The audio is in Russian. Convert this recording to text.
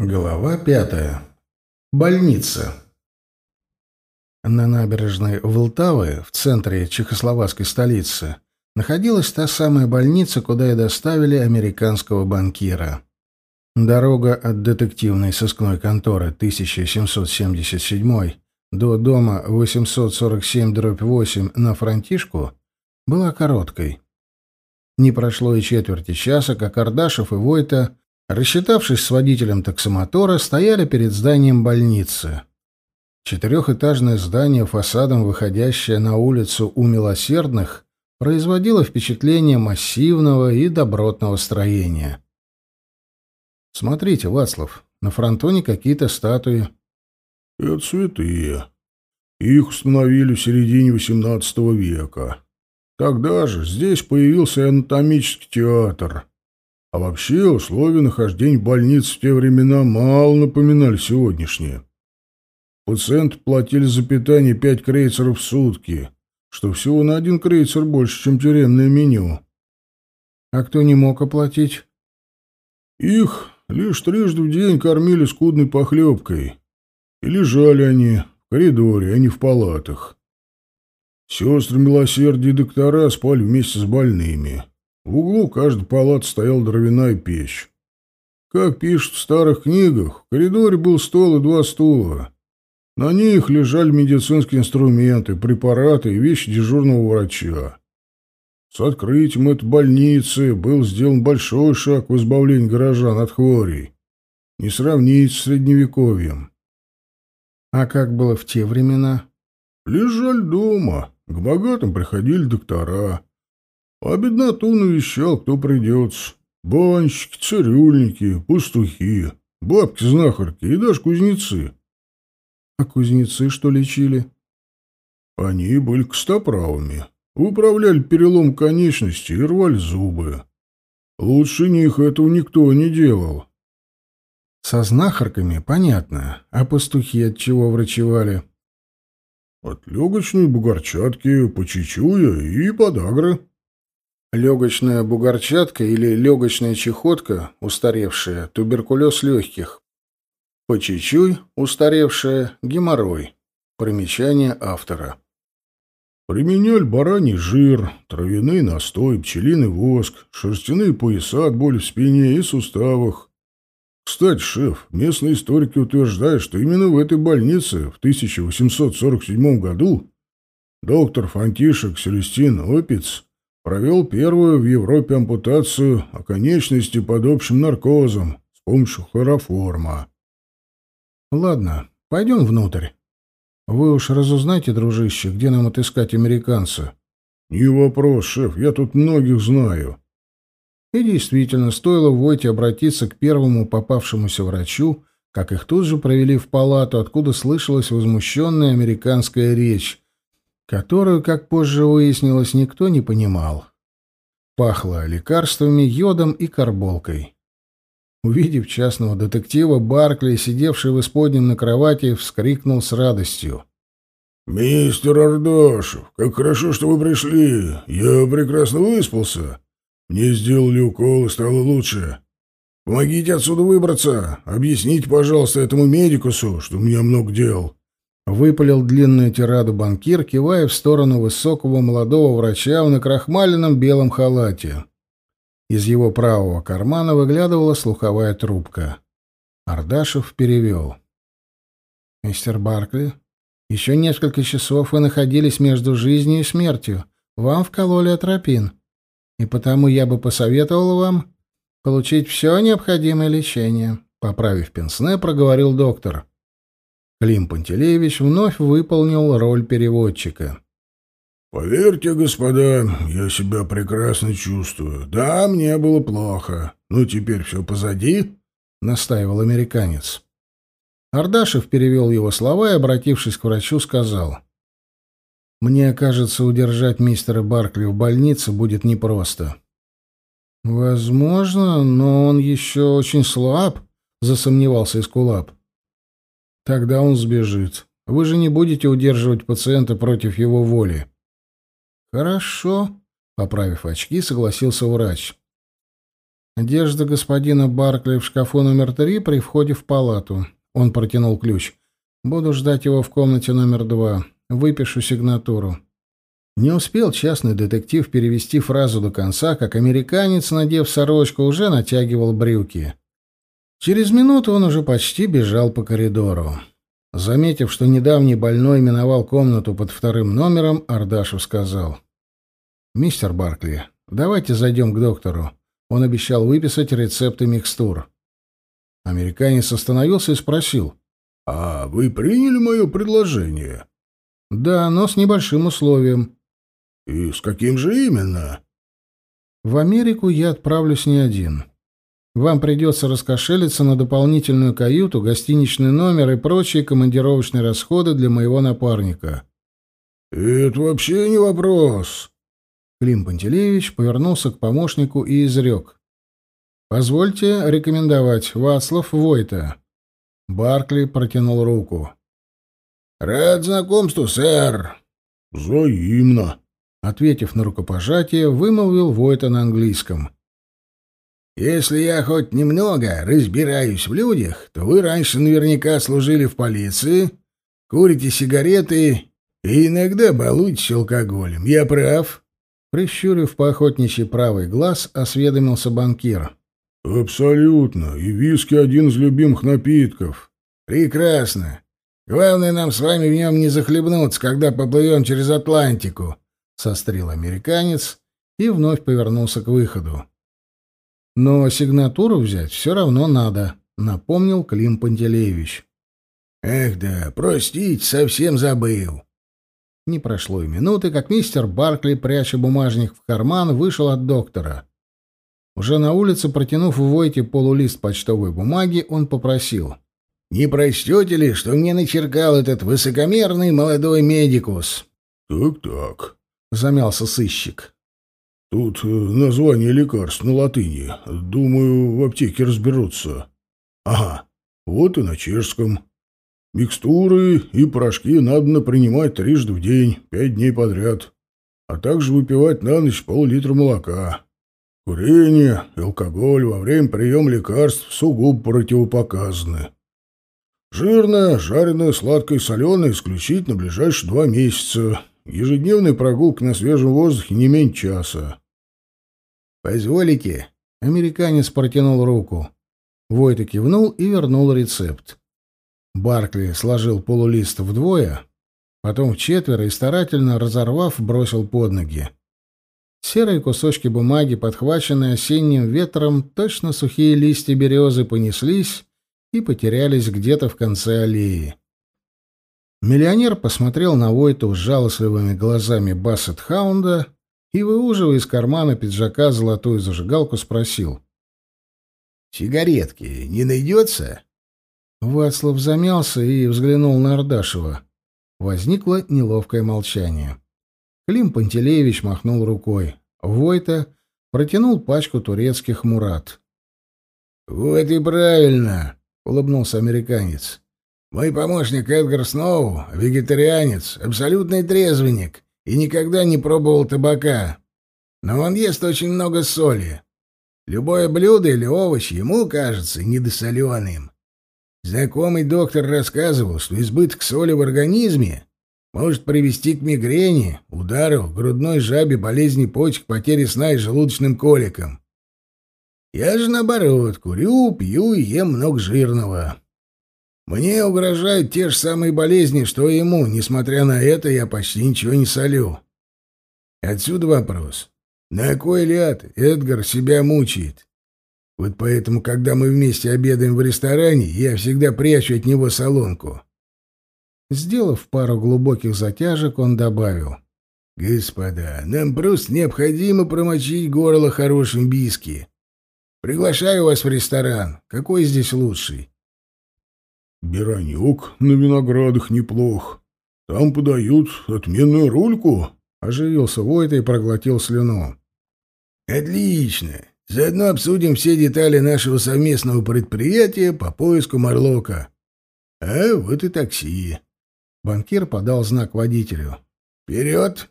Глава пятая. Больница. На набережной Волтавы, в центре чехословацкой столицы, находилась та самая больница, куда и доставили американского банкира. Дорога от детективной сыскной конторы 1777 до дома 847-8 на Франтишку была короткой. Не прошло и четверти часа, как Ардашев и Войта Рассчитавшись с водителем таксомотора, стояли перед зданием больницы. Четырехэтажное здание, фасадом выходящее на улицу у Милосердных, производило впечатление массивного и добротного строения. «Смотрите, Вацлав, на фронтоне какие-то статуи». «Это святые. Их установили в середине XVIII века. Тогда же здесь появился анатомический театр». А вообще условия нахождения больниц в те времена мало напоминали сегодняшние. Пациенты платили за питание пять крейцеров в сутки, что всего на один крейцер больше, чем тюремное меню. А кто не мог оплатить? Их лишь трижды в день кормили скудной похлебкой. И лежали они в коридоре, а не в палатах. Сестры милосердия и доктора спали вместе с больными. В углу каждой палаты стояла дровяная печь. Как пишут в старых книгах, в коридоре был стол и два стула. На них лежали медицинские инструменты, препараты и вещи дежурного врача. С открытием этой больницы был сделан большой шаг в избавлении горожан от хворей. Не сравнить с средневековьем. А как было в те времена? Лежали дома. К богатым приходили доктора. А бедноту навещал, кто придется. Банщики, цирюльники, пастухи, бабки-знахарки и даже кузнецы. А кузнецы что лечили? Они были костоправами. Управляли перелом конечностей и рвали зубы. Лучше них этого никто не делал. Со знахарками понятно. А пастухи от чего врачевали? От легочной бугорчатки, почечуя и подагры. Легочная бугорчатка или легочная чехотка, устаревшая, туберкулез легких. Почечуй, устаревшая, геморрой. Примечание автора. Применяли бараний жир, травяной настой, пчелиный воск, шерстяные пояса от боли в спине и суставах. Кстати, шеф, местные историки утверждают, что именно в этой больнице в 1847 году доктор Фантишек Селестин Опиц провел первую в Европе ампутацию оконечности под общим наркозом с помощью хлороформа. Ладно, пойдем внутрь. Вы уж разузнайте, дружище, где нам отыскать американца. Не вопрос, шеф, я тут многих знаю. И действительно, стоило Войте обратиться к первому попавшемуся врачу, как их тут же провели в палату, откуда слышалась возмущенная американская речь, которую, как позже выяснилось, никто не понимал. Пахло лекарствами, йодом и карболкой. Увидев частного детектива, Баркли, сидевший в исподнем на кровати, вскрикнул с радостью. «Мистер Ардашев, как хорошо, что вы пришли. Я прекрасно выспался. Мне сделали укол и стало лучше. Помогите отсюда выбраться. Объясните, пожалуйста, этому медикусу, что у меня много дел. Выпалил длинную тираду банкир, кивая в сторону высокого молодого врача в накрахмаленном белом халате. Из его правого кармана выглядывала слуховая трубка. Ардашев перевел. «Мистер Баркли, еще несколько часов вы находились между жизнью и смертью. Вам вкололи атропин. И потому я бы посоветовал вам получить все необходимое лечение», — поправив пенсне, проговорил доктор. Клим Пантелеевич вновь выполнил роль переводчика. «Поверьте, господа, я себя прекрасно чувствую. Да, мне было плохо. Но теперь все позади», — настаивал американец. Ардашев перевел его слова и, обратившись к врачу, сказал. «Мне кажется, удержать мистера Баркли в больнице будет непросто». «Возможно, но он еще очень слаб», — засомневался Искулап. Тогда он сбежит. Вы же не будете удерживать пациента против его воли. Хорошо, поправив очки, согласился врач. Одежда господина Баркли в шкафу номер три при входе в палату. Он протянул ключ. Буду ждать его в комнате номер два. Выпишу сигнатуру. Не успел частный детектив перевести фразу до конца, как американец, надев сорочку, уже натягивал брюки. Через минуту он уже почти бежал по коридору. Заметив, что недавний больной миновал комнату под вторым номером, Ардашев сказал. «Мистер Баркли, давайте зайдем к доктору. Он обещал выписать рецепты микстур». Американец остановился и спросил. «А вы приняли мое предложение?» «Да, но с небольшим условием». «И с каким же именно?» «В Америку я отправлюсь не один. Вам придется раскошелиться на дополнительную каюту, гостиничный номер и прочие командировочные расходы для моего напарника». «Это вообще не вопрос». Клим Пантелеевич повернулся к помощнику и изрек. «Позвольте рекомендовать Вацлав Войта». Баркли протянул руку. «Рад знакомству, сэр». «Взаимно», — ответив на рукопожатие, вымолвил Войта на английском. «Если я хоть немного разбираюсь в людях, то вы раньше наверняка служили в полиции, курите сигареты и иногда балуетесь алкоголем. Я прав?» Прищурив поохотничий правый глаз, осведомился банкир. «Абсолютно. И виски один из любимых напитков». «Прекрасно. Главное нам с вами в нем не захлебнуться, когда поплывем через Атлантику», — сострил американец и вновь повернулся к выходу. «Но сигнатуру взять все равно надо», — напомнил Клим Пантелеевич. «Эх да, простите, совсем забыл». Не прошло и минуты, как мистер Баркли, пряча бумажник в карман, вышел от доктора. Уже на улице, протянув в Войте полулист почтовой бумаги, он попросил. «Не прочтете ли, что мне начеркал этот высокомерный молодой медикус?» «Так-так», — замялся сыщик. «Тут э, название лекарств на латыни. Думаю, в аптеке разберутся. Ага, вот и на чешском. Микстуры и порошки надо принимать трижды в день, пять дней подряд, а также выпивать на ночь пол-литра молока. Курение и алкоголь во время приема лекарств сугубо противопоказаны. Жирное, жареное, сладкое и соленое исключительно ближайшие два месяца. Ежедневная прогулка на свежем воздухе не меньше часа. «Позволите?» — американец протянул руку. Войта кивнул и вернул рецепт. Баркли сложил полулист вдвое, потом в четверо и, старательно разорвав, бросил под ноги. Серые кусочки бумаги, подхваченные осенним ветром, точно сухие листья березы, понеслись и потерялись где-то в конце аллеи. Миллионер посмотрел на Войту с жалостливыми глазами Бассет-хаунда и, выуживая из кармана пиджака золотую зажигалку, спросил. «Сигаретки не найдется?» Вацлав замялся и взглянул на Ардашева. Возникло неловкое молчание. Клим Пантелеевич махнул рукой. Войта протянул пачку турецких мурат. «Вот и правильно», — улыбнулся американец. «Мой помощник Эдгар Сноу — вегетарианец, абсолютный трезвенник и никогда не пробовал табака. Но он ест очень много соли. Любое блюдо или овощ ему кажется недосоленым. Знакомый доктор рассказывал, что избыток соли в организме может привести к мигрени, удару, грудной жабе, болезни почек, потере сна и желудочным коликам. Я же, наоборот, курю, пью и ем много жирного. Мне угрожают те же самые болезни, что и ему. Несмотря на это, я почти ничего не солю. Отсюда вопрос. На кой ляд Эдгар себя мучает? Вот поэтому, когда мы вместе обедаем в ресторане, я всегда прячу от него солонку. Сделав пару глубоких затяжек, он добавил. «Господа, нам просто необходимо промочить горло хорошим биски. Приглашаю вас в ресторан. Какой здесь лучший?» «Беронек на виноградах неплох. Там подают отменную рульку», — оживился Войта и проглотил слюну. «Отлично. Заодно обсудим все детали нашего совместного предприятия по поиску Марлока. А вот и такси». Банкир подал знак водителю. «Вперед!»